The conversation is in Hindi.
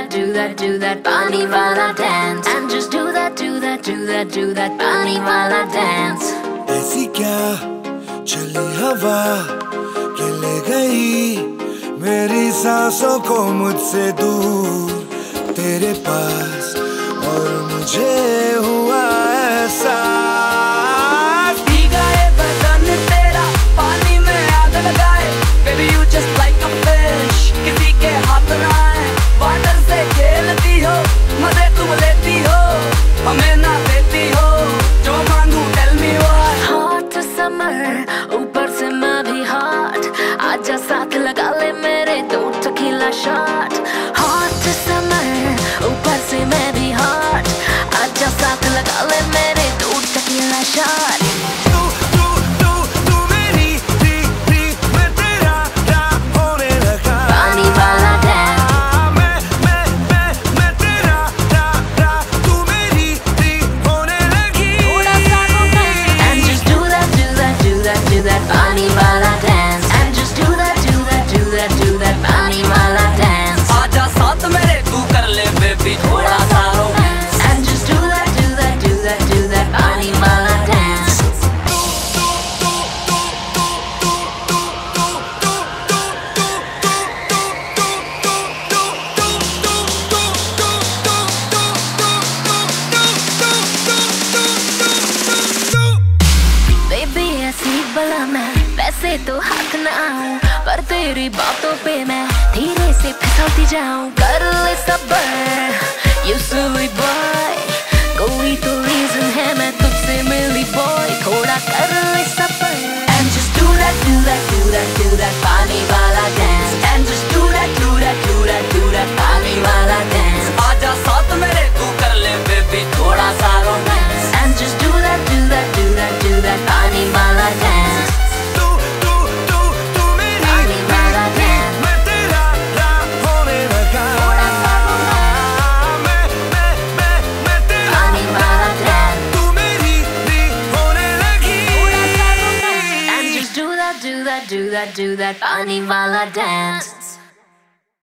that, do that, do that bunny while I dance and just do that, do that, do that, do that bunny while I dance ऐसी क्या चली हवा के ले गई मेरी सांसों को मुझसे दूर तेरे पास और मुझे shot भला मैं, वैसे तो हाथ ना आऊँ, पर तेरी बातों पे मैं धीरे से फिसलती जाऊँ। कर ले सबर यू सिली बॉय कोई तो रीजन है मैं तुझसे मिली बॉय थोड़ा कर do that, do that, do that Pani Mala dance